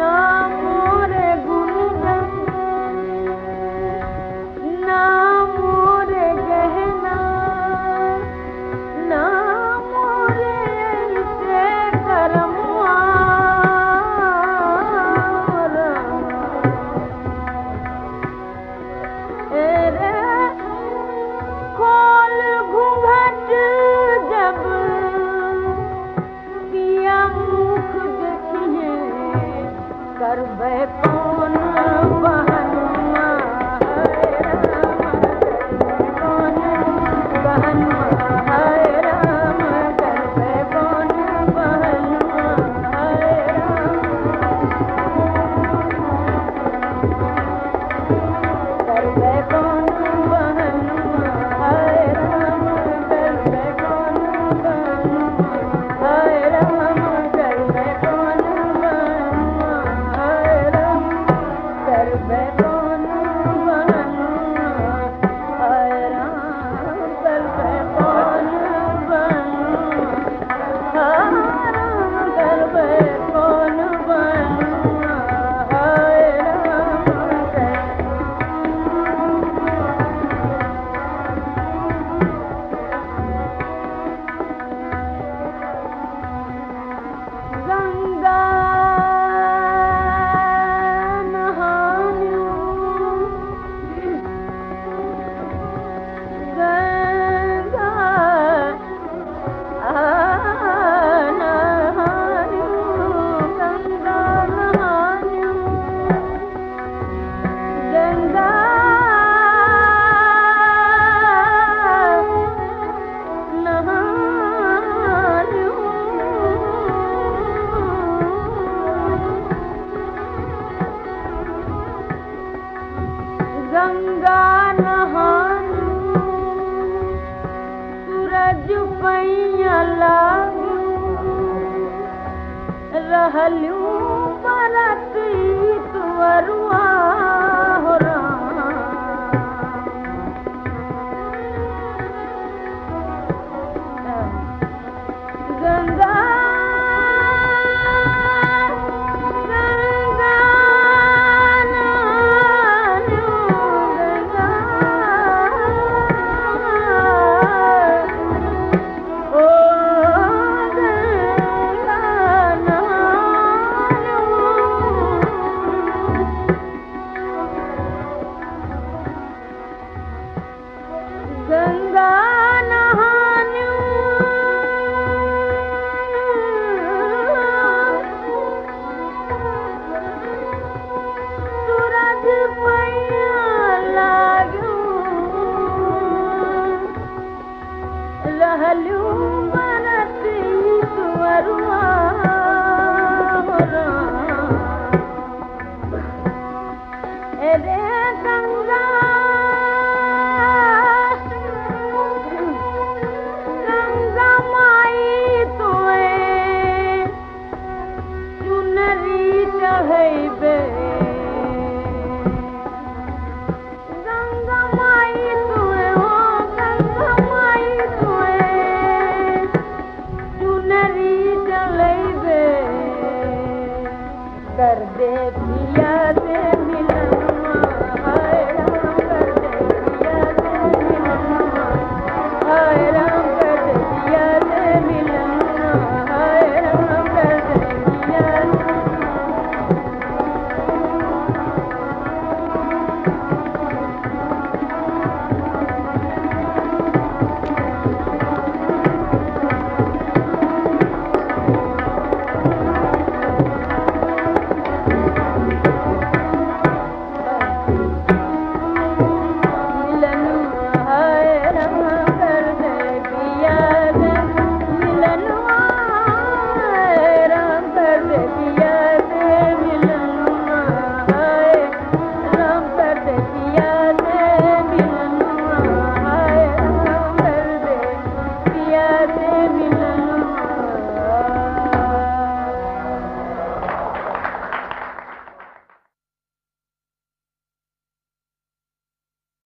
know. वे पा वरुआ